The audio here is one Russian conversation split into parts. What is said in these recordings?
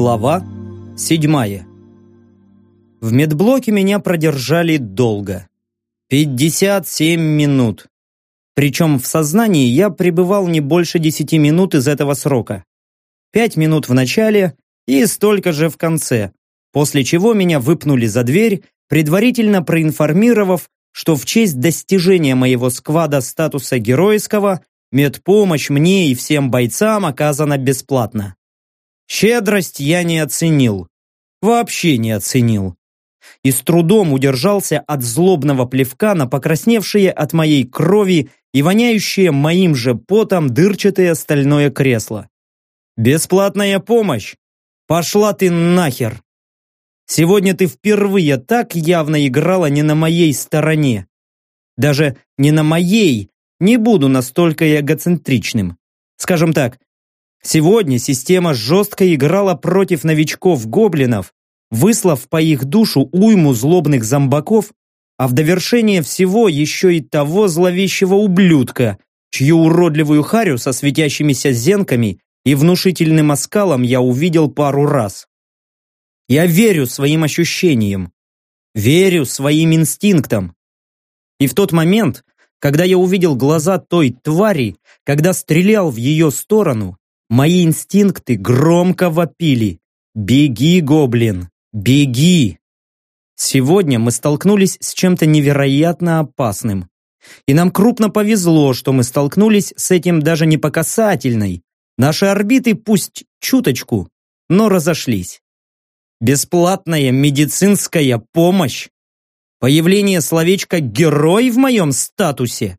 Глава седьмая. В медблоке меня продержали долго. 57 минут. Причем в сознании я пребывал не больше 10 минут из этого срока. 5 минут в начале и столько же в конце, после чего меня выпнули за дверь, предварительно проинформировав, что в честь достижения моего сквада статуса геройского медпомощь мне и всем бойцам оказана бесплатно. Щедрость я не оценил. Вообще не оценил. И с трудом удержался от злобного плевка на покрасневшие от моей крови и воняющее моим же потом дырчатое стальное кресло. Бесплатная помощь! Пошла ты нахер! Сегодня ты впервые так явно играла не на моей стороне. Даже не на моей, не буду настолько эгоцентричным. Скажем так, сегодня система жестко играла против новичков-гоблинов, выслав по их душу уйму злобных зомбаков, а в довершение всего еще и того зловещего ублюдка, чью уродливую харю со светящимися зенками и внушительным оскалом я увидел пару раз. Я верю своим ощущениям, верю своим инстинктам. И в тот момент, когда я увидел глаза той твари, когда стрелял в ее сторону, мои инстинкты громко вопили. «Беги, гоблин! Беги!» Сегодня мы столкнулись с чем-то невероятно опасным. И нам крупно повезло, что мы столкнулись с этим даже не по касательной. Наши орбиты пусть чуточку, но разошлись. Бесплатная медицинская помощь? Появление словечка «герой» в моем статусе?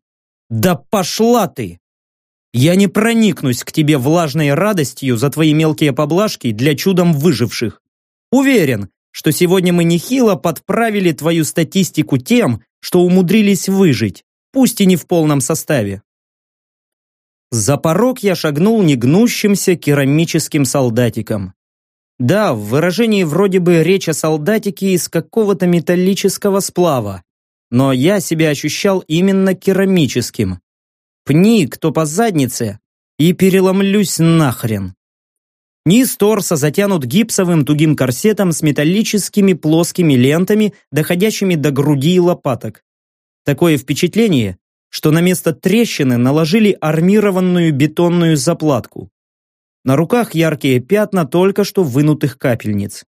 Да пошла ты! Я не проникнусь к тебе влажной радостью за твои мелкие поблажки для чудом выживших. Уверен, что сегодня мы нехило подправили твою статистику тем, что умудрились выжить, пусть и не в полном составе. За порог я шагнул негнущимся керамическим солдатиком. Да, в выражении вроде бы речь о солдатике из какого-то металлического сплава, но я себя ощущал именно керамическим. Пни, кто по заднице, и переломлюсь нахрен. Низ торса затянут гипсовым тугим корсетом с металлическими плоскими лентами, доходящими до груди и лопаток. Такое впечатление, что на место трещины наложили армированную бетонную заплатку. На руках яркие пятна только что вынутых капельниц.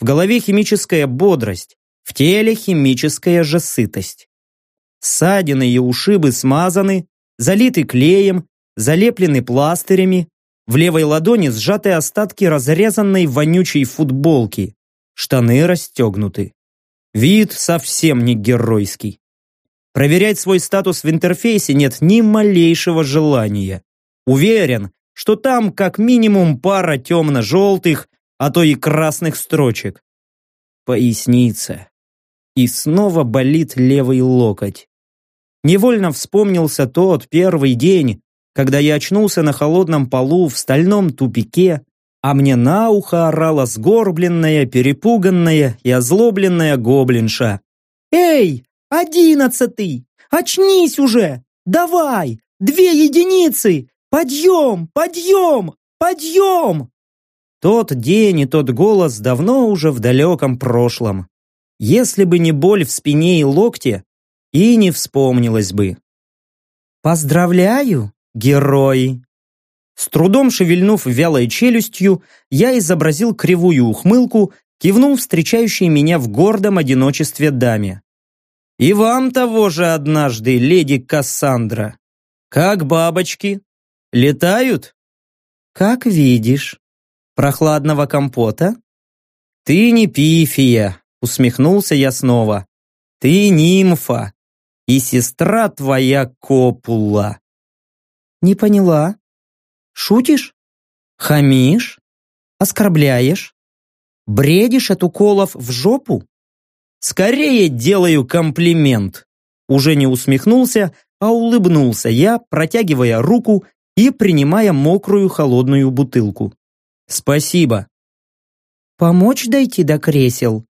В голове химическая бодрость, в теле химическая же сытость. Ссадины и ушибы смазаны, залиты клеем, залеплены пластырями, в левой ладони сжаты остатки разрезанной вонючей футболки, штаны расстегнуты. Вид совсем не геройский. Проверять свой статус в интерфейсе нет ни малейшего желания. Уверен, что там как минимум пара темно-желтых, а то и красных строчек. Поясница. И снова болит левый локоть. Невольно вспомнился тот первый день, когда я очнулся на холодном полу в стальном тупике, а мне на ухо орала сгорбленная, перепуганная и озлобленная гоблинша. «Эй, одиннадцатый! Очнись уже! Давай! Две единицы! «Подъем! Подъем! Подъем!» Тот день и тот голос давно уже в далеком прошлом. Если бы не боль в спине и локте, и не вспомнилось бы. «Поздравляю, герой!» С трудом шевельнув вялой челюстью, я изобразил кривую ухмылку, кивнул встречающей меня в гордом одиночестве даме. «И вам того же однажды, леди Кассандра! Как бабочки, Летают? Как видишь. Прохладного компота? Ты не пифия, усмехнулся я снова. Ты нимфа. И сестра твоя копула. Не поняла. Шутишь? Хамишь? Оскорбляешь? Бредишь от уколов в жопу? Скорее делаю комплимент. Уже не усмехнулся, а улыбнулся я, протягивая руку и принимая мокрую холодную бутылку. «Спасибо». «Помочь дойти до кресел?»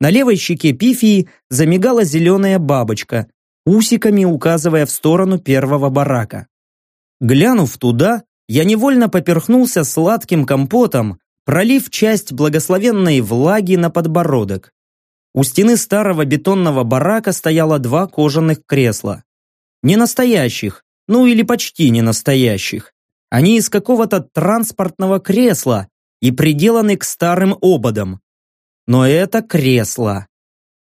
На левой щеке Пифии замигала зеленая бабочка, усиками указывая в сторону первого барака. Глянув туда, я невольно поперхнулся сладким компотом, пролив часть благословенной влаги на подбородок. У стены старого бетонного барака стояло два кожаных кресла. Не настоящих, ну или почти не настоящих. Они из какого-то транспортного кресла и приделаны к старым ободам. Но это кресла.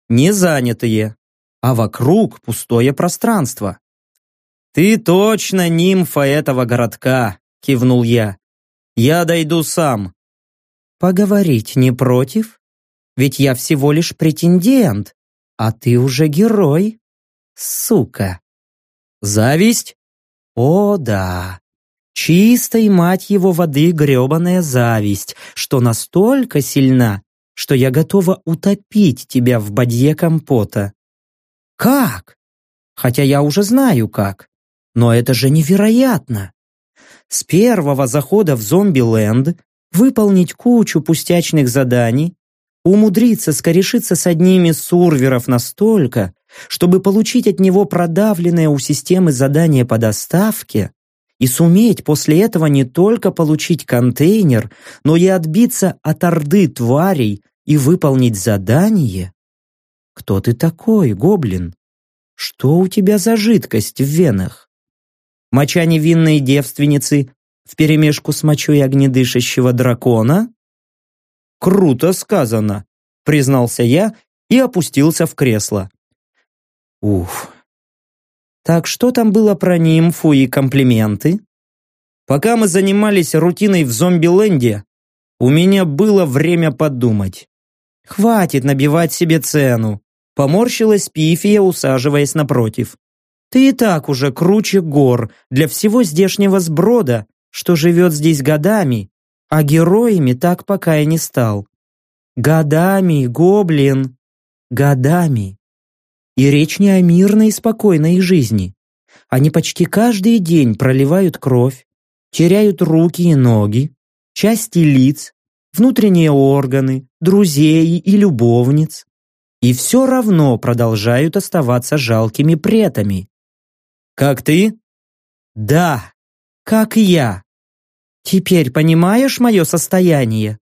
Не занятые, а вокруг пустое пространство. «Ты точно нимфа этого городка», — кивнул я. «Я дойду сам». «Поговорить не против? Ведь я всего лишь претендент, а ты уже герой. Сука!» «Зависть?» «О, да. Чистой, мать его, воды гребаная зависть, что настолько сильна, что я готова утопить тебя в бадье компота. Как? Хотя я уже знаю как. Но это же невероятно. С первого захода в зомби-ленд выполнить кучу пустячных заданий, умудриться скорешиться с одним из сурверов настолько, чтобы получить от него продавленное у системы задание по доставке и суметь после этого не только получить контейнер, но и отбиться от орды тварей и выполнить задание? Кто ты такой, гоблин? Что у тебя за жидкость в венах? Моча невинной девственницы вперемешку с мочой огнедышащего дракона? Круто сказано, признался я и опустился в кресло. Уф. Так что там было про нимфу и комплименты? Пока мы занимались рутиной в зомби-ленде, у меня было время подумать. Хватит набивать себе цену, поморщилась Пифия, усаживаясь напротив. Ты и так уже круче гор для всего здешнего сброда, что живет здесь годами, а героями так пока и не стал. Годами, гоблин, годами. И речь не о мирной и спокойной жизни. Они почти каждый день проливают кровь, теряют руки и ноги, части лиц, внутренние органы, друзей и любовниц. И все равно продолжают оставаться жалкими претами. Как ты? Да, как я. Теперь понимаешь мое состояние?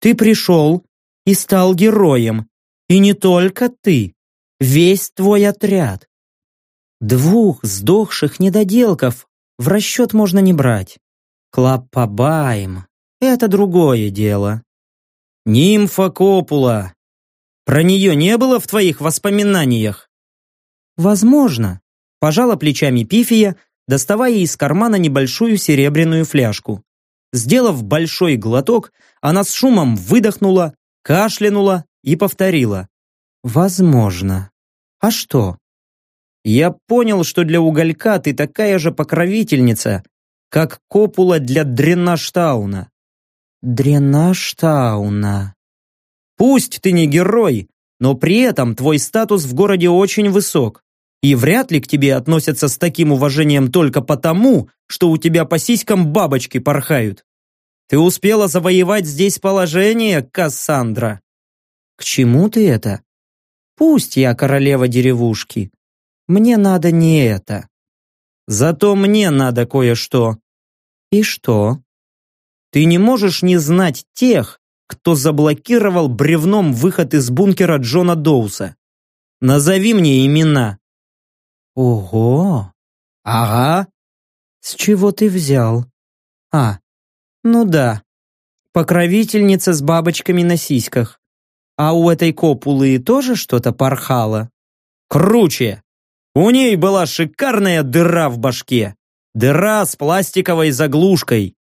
Ты пришел и стал героем. И не только ты. Весь твой отряд. Двух сдохших недоделков в расчет можно не брать. Клаппабаем — это другое дело. Нимфа Копула. Про нее не было в твоих воспоминаниях? Возможно. Пожала плечами Пифия, доставая из кармана небольшую серебряную фляжку. Сделав большой глоток, она с шумом выдохнула, кашлянула и повторила. «Возможно. А что?» «Я понял, что для уголька ты такая же покровительница, как Копула для Дреннаштауна». «Дреннаштауна». «Пусть ты не герой, но при этом твой статус в городе очень высок. И вряд ли к тебе относятся с таким уважением только потому, что у тебя по сиськам бабочки порхают. Ты успела завоевать здесь положение, Кассандра. К чему ты это? Пусть я королева деревушки. Мне надо не это. Зато мне надо кое-что. И что? Ты не можешь не знать тех, кто заблокировал бревном выход из бункера Джона Доуса. Назови мне имена. Ого! Ага! С чего ты взял? А, ну да. Покровительница с бабочками на сиськах. А у этой копулы тоже что-то порхало? Круче! У ней была шикарная дыра в башке. Дыра с пластиковой заглушкой.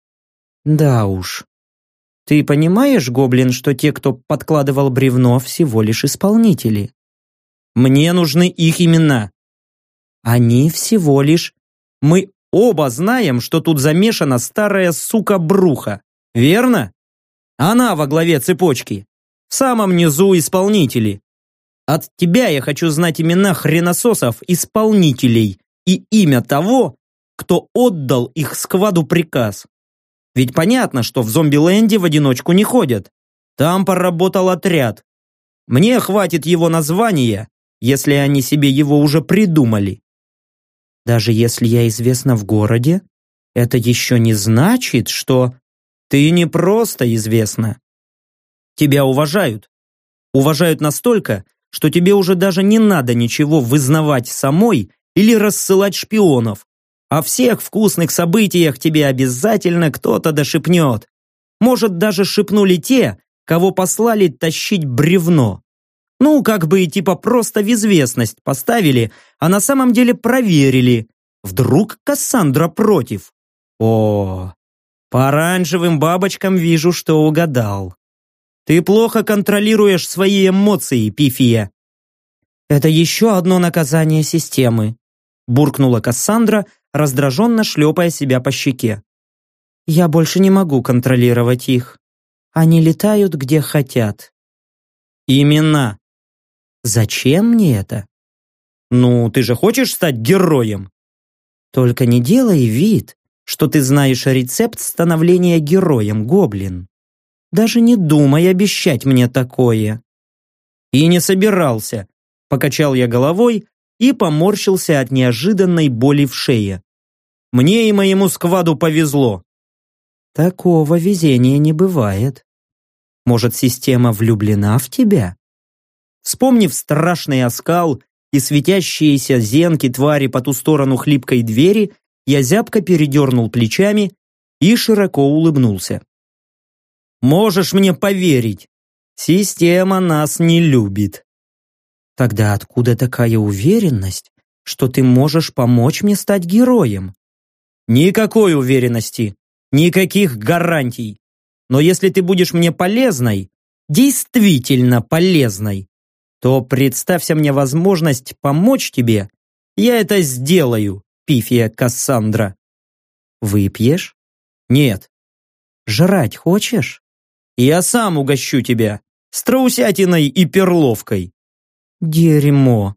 Да уж. Ты понимаешь, гоблин, что те, кто подкладывал бревно, всего лишь исполнители? Мне нужны их имена. Они всего лишь... Мы оба знаем, что тут замешана старая сука Бруха, верно? Она во главе цепочки. В самом низу исполнители. От тебя я хочу знать имена хренососов-исполнителей и имя того, кто отдал их скваду приказ. Ведь понятно, что в зомби-ленде в одиночку не ходят. Там поработал отряд. Мне хватит его названия, если они себе его уже придумали. Даже если я известна в городе, это еще не значит, что... Ты не просто известна. Тебя уважают. Уважают настолько, что тебе уже даже не надо ничего вызнавать самой или рассылать шпионов. О всех вкусных событиях тебе обязательно кто-то дошепнет. Может, даже шепнули те, кого послали тащить бревно. Ну, как бы типа просто в известность поставили, а на самом деле проверили. Вдруг Кассандра против? О, по оранжевым бабочкам вижу, что угадал. Ты плохо контролируешь свои эмоции, Пифия. Это еще одно наказание системы, буркнула Кассандра, раздраженно шлепая себя по щеке. Я больше не могу контролировать их. Они летают где хотят. Именно. Зачем мне это? Ну, ты же хочешь стать героем? Только не делай вид, что ты знаешь рецепт становления героем, гоблин. Даже не думай обещать мне такое. И не собирался. Покачал я головой и поморщился от неожиданной боли в шее. Мне и моему скваду повезло. Такого везения не бывает. Может, система влюблена в тебя? Вспомнив страшный оскал и светящиеся зенки твари по ту сторону хлипкой двери, я зябко передернул плечами и широко улыбнулся. «Можешь мне поверить, система нас не любит». «Тогда откуда такая уверенность, что ты можешь помочь мне стать героем?» «Никакой уверенности, никаких гарантий. Но если ты будешь мне полезной, действительно полезной, то представься мне возможность помочь тебе, я это сделаю, Пифия Кассандра. Выпьешь? Нет. Жрать хочешь? Я сам угощу тебя страусятиной и перловкой. Дерьмо.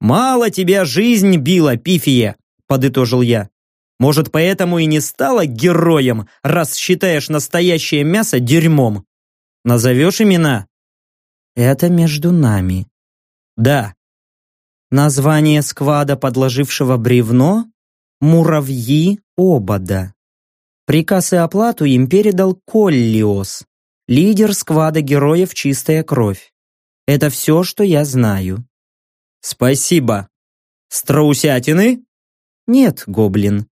Мало тебя жизнь била, Пифия, подытожил я. Может, поэтому и не стала героем, раз считаешь настоящее мясо дерьмом? Назовешь имена? Это между нами. Да. Название сквада, подложившего бревно? Муравьи обода. Приказ и оплату им передал Коллиос, лидер сквада героев «Чистая кровь». Это все, что я знаю. Спасибо. Страусятины? Нет, гоблин.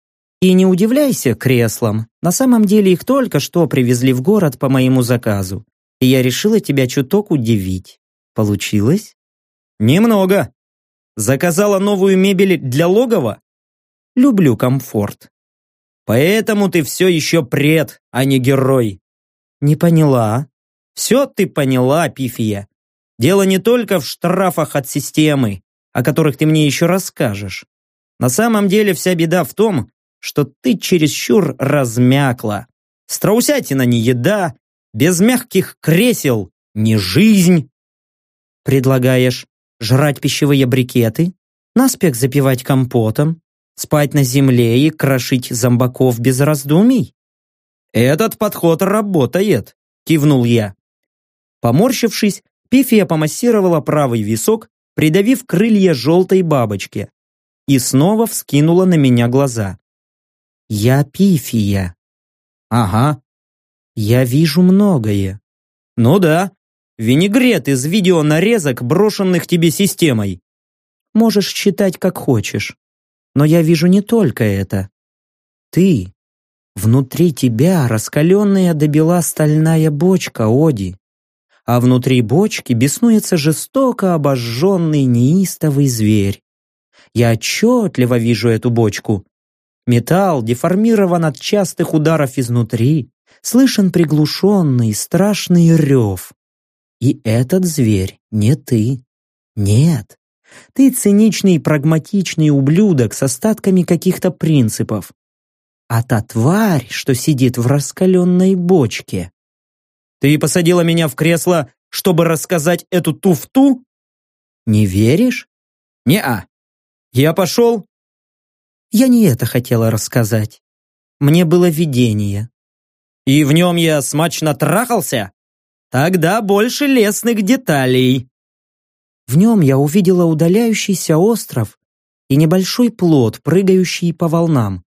И не удивляйся креслам. На самом деле их только что привезли в город по моему заказу и я решила тебя чуток удивить. Получилось? Немного. Заказала новую мебель для логова? Люблю комфорт. Поэтому ты все еще пред, а не герой. Не поняла. Все ты поняла, Пифия. Дело не только в штрафах от системы, о которых ты мне еще расскажешь. На самом деле вся беда в том, что ты чересчур размякла. Страусятина не еда, без мягких кресел не жизнь. Предлагаешь жрать пищевые брикеты, наспех запивать компотом, спать на земле и крошить зомбаков без раздумий? Этот подход работает, кивнул я. Поморщившись, Пифия помассировала правый висок, придавив крылья желтой бабочки, и снова вскинула на меня глаза. «Я Пифия». «Ага, я вижу многое. Ну да, винегрет из видеонарезок, брошенных тебе системой. Можешь считать как хочешь. Но я вижу не только это. Ты. Внутри тебя раскаленная до бела стальная бочка, Оди. А внутри бочки беснуется жестоко обожженный неистовый зверь. Я отчетливо вижу эту бочку. Металл деформирован от частых ударов изнутри, слышен приглушенный, страшный рев. И этот зверь не ты. Нет. Ты циничный, прагматичный ублюдок с остатками каких-то принципов. А та тварь, что сидит в раскаленной бочке. Ты посадила меня в кресло, чтобы рассказать эту туфту? Не веришь? Не-а. Я пошел? Я не это хотела рассказать. Мне было видение и в нем я смачно трахался? Тогда больше лесных деталей. В нем я увидела удаляющийся остров и небольшой плод, прыгающий по волнам.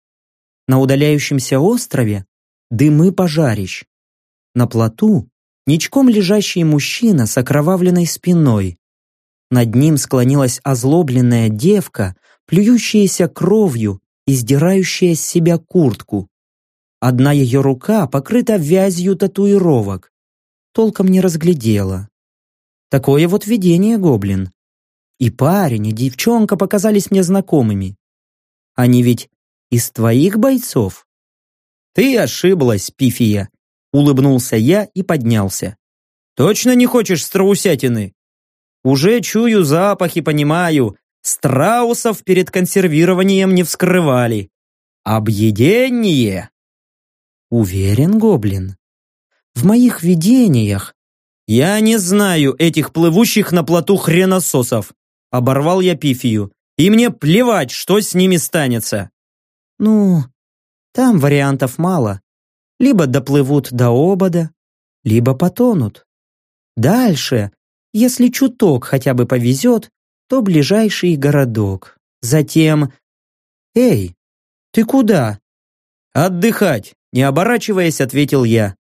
На удаляющемся острове дымы пожарищ. На плоту ничком лежащий мужчина с окровавленной спиной. Над ним склонилась озлобленная девка, плюющаяся кровью и сдирающая с себя куртку. Одна ее рука покрыта вязью татуировок. Толком не разглядела. Такое вот видение, гоблин. И парень, и девчонка показались мне знакомыми. Они ведь из твоих бойцов? Ты ошиблась, Пифия, улыбнулся я и поднялся. Точно не хочешь страусятины? Уже чую запахи, понимаю. Страусов перед консервированием не вскрывали. Объедение? Уверен, гоблин. В моих видениях я не знаю этих плывущих на плоту хренососов. Оборвал я Пифию. И мне плевать, что с ними станется. Ну, там вариантов мало. Либо доплывут до обода, либо потонут. Дальше, если чуток хотя бы повезет, то ближайший городок. Затем... Эй, ты куда? Отдыхать, не оборачиваясь, ответил я.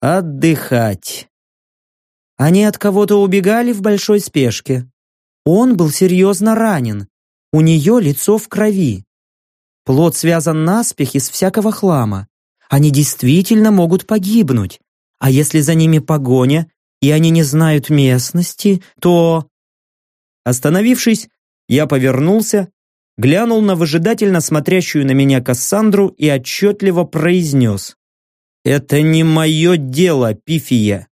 Отдыхать. Они от кого-то убегали в большой спешке. Он был серьезно ранен. У нее лицо в крови. Плод связан наспех из всякого хлама. Они действительно могут погибнуть. А если за ними погоня, и они не знают местности, то... Остановившись, я повернулся, глянул на выжидательно смотрящую на меня Кассандру и отчетливо произнес. «Это не мое дело, Пифия.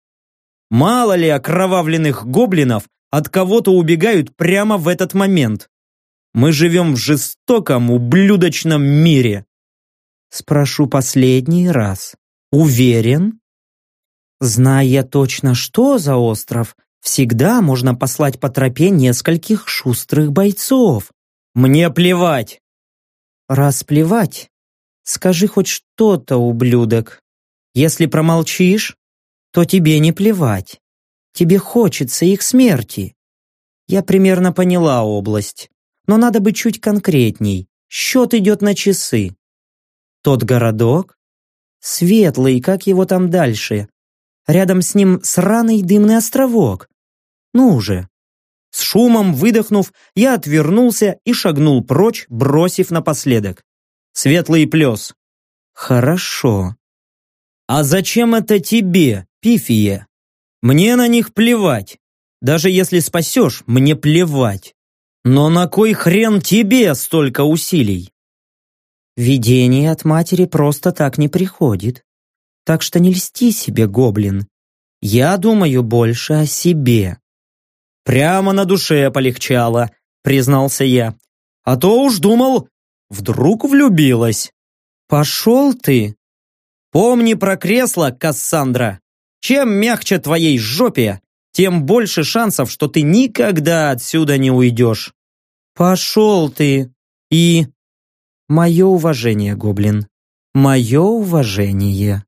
Мало ли окровавленных гоблинов от кого-то убегают прямо в этот момент. Мы живем в жестоком, ублюдочном мире. Спрошу последний раз. Уверен? Зная точно, что за остров, всегда можно послать по тропе нескольких шустрых бойцов. Мне плевать. Раз плевать, скажи хоть что-то, ублюдок. Если промолчишь, то тебе не плевать. Тебе хочется их смерти. Я примерно поняла область, но надо быть чуть конкретней. Счет идет на часы. Тот городок? Светлый, как его там дальше? Рядом с ним сраный дымный островок. Ну уже. С шумом выдохнув, я отвернулся и шагнул прочь, бросив напоследок. Светлый плес. Хорошо. А зачем это тебе, Пифия? Мне на них плевать. Даже если спасешь, мне плевать. Но на кой хрен тебе столько усилий? Видение от матери просто так не приходит. Так что не льсти себе, гоблин. Я думаю больше о себе. Прямо на душе полегчало, признался я. А то уж думал, вдруг влюбилась. Пошел ты. Помни про кресло, Кассандра. Чем мягче твоей жопе, тем больше шансов, что ты никогда отсюда не уйдешь. Пошел ты. И... Мое уважение, гоблин. Мое уважение.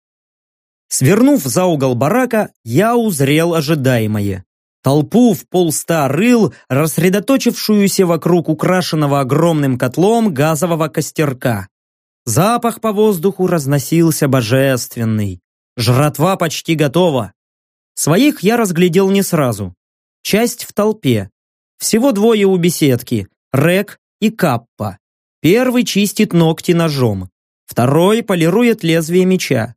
Свернув за угол барака, я узрел ожидаемое. Толпу в полста рыл, рассредоточившуюся вокруг украшенного огромным котлом газового костерка. Запах по воздуху разносился божественный. Жратва почти готова. Своих я разглядел не сразу. Часть в толпе. Всего двое у беседки. Рек и Каппа. Первый чистит ногти ножом. Второй полирует лезвие меча.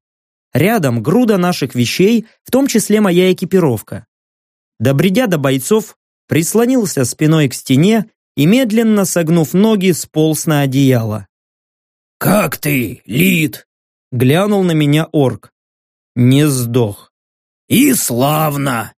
Рядом груда наших вещей, в том числе моя экипировка. Добредя до бойцов, прислонился спиной к стене и, медленно согнув ноги, сполз на одеяло. «Как ты, Лид?» — глянул на меня орк не сдох. И славно!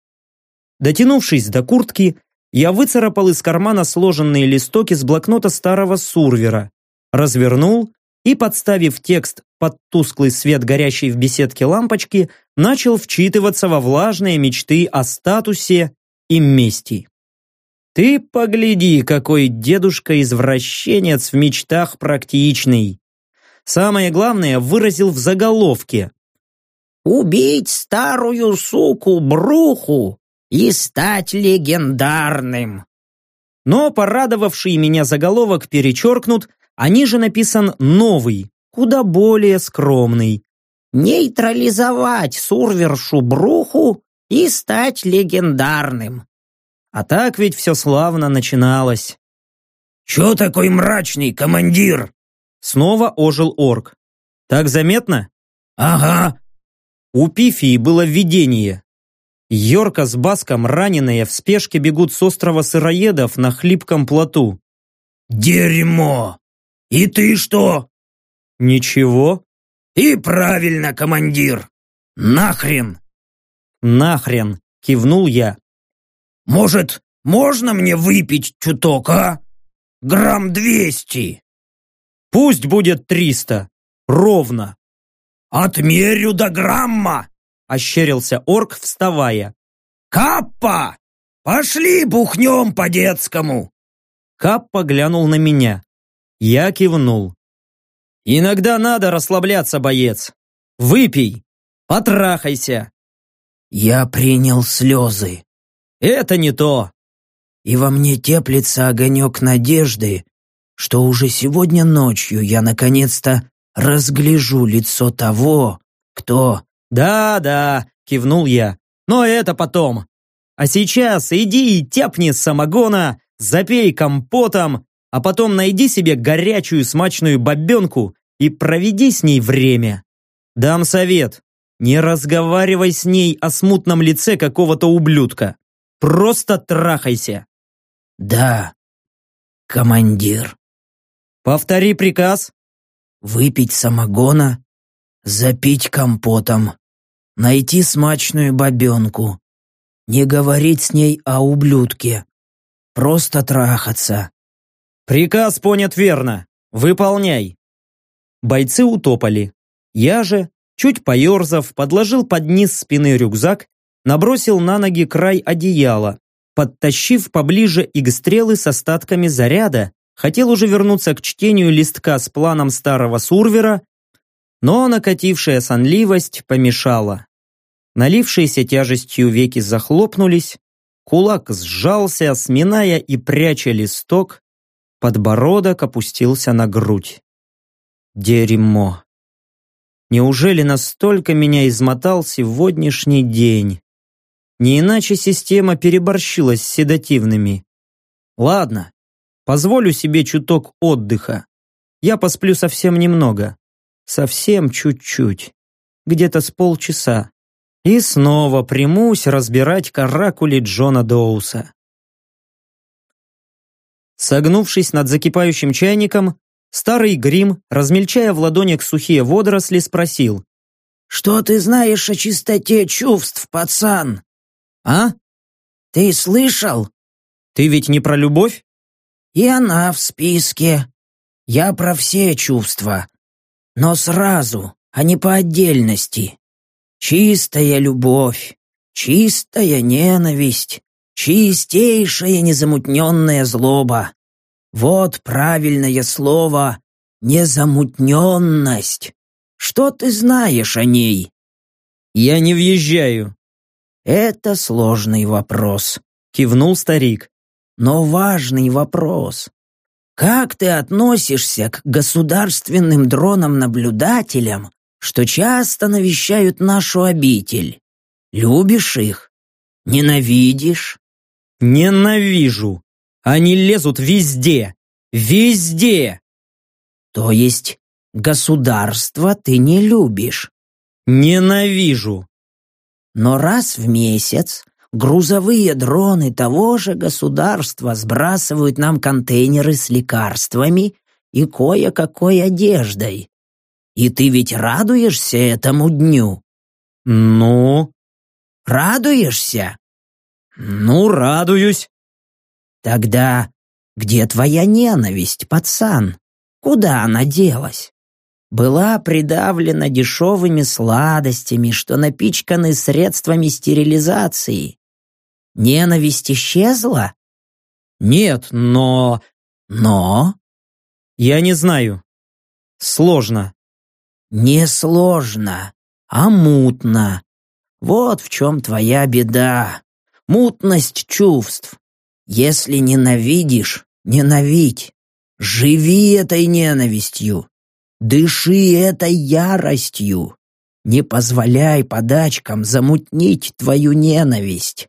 Дотянувшись до куртки, я выцарапал из кармана сложенные листок из блокнота старого сурвера, развернул и, подставив текст под тусклый свет горящей в беседке лампочки, начал вчитываться во влажные мечты о статусе и мести. Ты погляди, какой дедушка-извращенец в мечтах практичный. Самое главное выразил в заголовке убить старую суку Бруху и стать легендарным. Но порадовавший меня заголовок перечеркнут, а ниже написан новый, куда более скромный. нейтрализовать сурвершу Бруху и стать легендарным. А так ведь все славно начиналось. «Чё такой мрачный, командир?» Снова ожил орк. «Так заметно?» «Ага». У Пифии было видение. Йорка с Баском, раненые, в спешке бегут с острова Сыроедов на хлипком плоту. «Дерьмо! И ты что?» «Ничего». «И правильно, командир! Нахрен!» «Нахрен!» – кивнул я. «Может, можно мне выпить чуток, а? Грамм двести?» «Пусть будет триста. Ровно». «Отмерю до грамма!» – ощерился орк, вставая. «Каппа! Пошли бухнем по-детскому!» Каппа глянул на меня. Я кивнул. «Иногда надо расслабляться, боец. Выпей, потрахайся». Я принял слезы. Это не то. И во мне теплится огонек надежды, что уже сегодня ночью я наконец-то разгляжу лицо того, кто... «Да, да», — кивнул я, — «но это потом. А сейчас иди и тяпни самогона, запей компотом, а потом найди себе горячую смачную бабенку и проведи с ней время. Дам совет, не разговаривай с ней о смутном лице какого-то ублюдка. Просто трахайся. Да, командир. Повтори приказ. Выпить самогона, запить компотом, найти смачную бабенку, не говорить с ней о ублюдке, просто трахаться. Приказ понят верно. Выполняй. Бойцы утопали. Я же, чуть поерзав, подложил под низ спины рюкзак, набросил на ноги край одеяла, подтащив поближе игстрелы с остатками заряда, хотел уже вернуться к чтению листка с планом старого сурвера, но накатившая сонливость помешала. Налившиеся тяжестью веки захлопнулись, кулак сжался, сминая и пряча листок, подбородок опустился на грудь. Дерьмо. Неужели настолько меня измотал сегодняшний день? Не иначе система переборщила с седативными. Ладно, позволю себе чуток отдыха. Я посплю совсем немного. Совсем чуть-чуть. Где-то с полчаса. И снова примусь разбирать каракули Джона Доуса. Согнувшись над закипающим чайником, старый грим, размельчая в ладонях сухие водоросли, спросил. «Что ты знаешь о чистоте чувств, пацан?» «А? Ты слышал?» «Ты ведь не про любовь?» «И она в списке. Я про все чувства. Но сразу, а не по отдельности. Чистая любовь, чистая ненависть, Чистейшая незамутненная злоба. Вот правильное слово «незамутненность». Что ты знаешь о ней? Я не въезжаю. Это сложный вопрос, кивнул старик. Но важный вопрос. Как ты относишься к государственным дронам-наблюдателям, что часто навещают нашу обитель? Любишь их? Ненавидишь? Ненавижу. Они лезут везде. Везде. То есть государство ты не любишь? Ненавижу. Но раз в месяц грузовые дроны того же государства сбрасывают нам контейнеры с лекарствами и кое-какой одеждой. И ты ведь радуешься этому дню? Ну? Радуешься? «Ну, радуюсь». «Тогда где твоя ненависть, пацан? Куда она делась?» Была придавлена дешевыми сладостями, что напичканы средствами стерилизации. Ненависть исчезла? Нет, но... Но? Я не знаю. Сложно. Не сложно, а мутно. Вот в чем твоя беда мутность чувств. Если ненавидишь, ненавидь. Живи этой ненавистью. Дыши этой яростью. Не позволяй подачкам замутнить твою ненависть.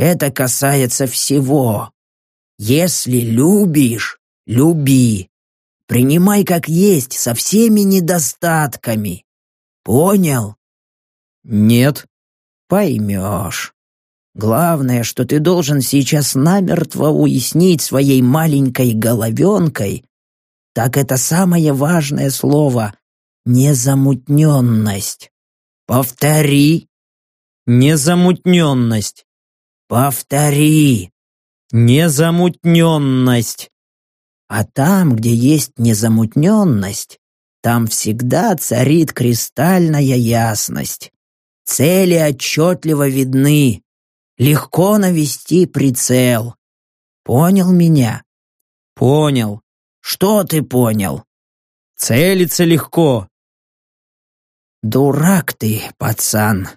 Это касается всего. Если любишь, люби. Принимай как есть, со всеми недостатками. Понял? Нет. Поймешь. Главное, что ты должен сейчас намертво уяснить своей маленькой головенкой, так это самое важное слово — незамутненность. Повтори. Незамутненность. Повтори. Незамутненность. А там, где есть незамутненность, там всегда царит кристальная ясность. Цели отчетливо видны. Легко навести прицел. Понял меня? Понял. Что ты понял? Целиться легко. Дурак ты, пацан.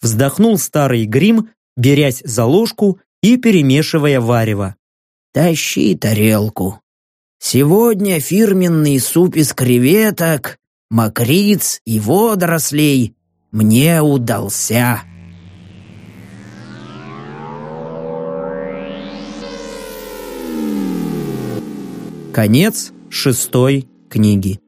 Вздохнул старый грим, берясь за ложку и перемешивая варево. Тащи тарелку. Сегодня фирменный суп из креветок, мокриц и водорослей мне удался. Конец шестой книги.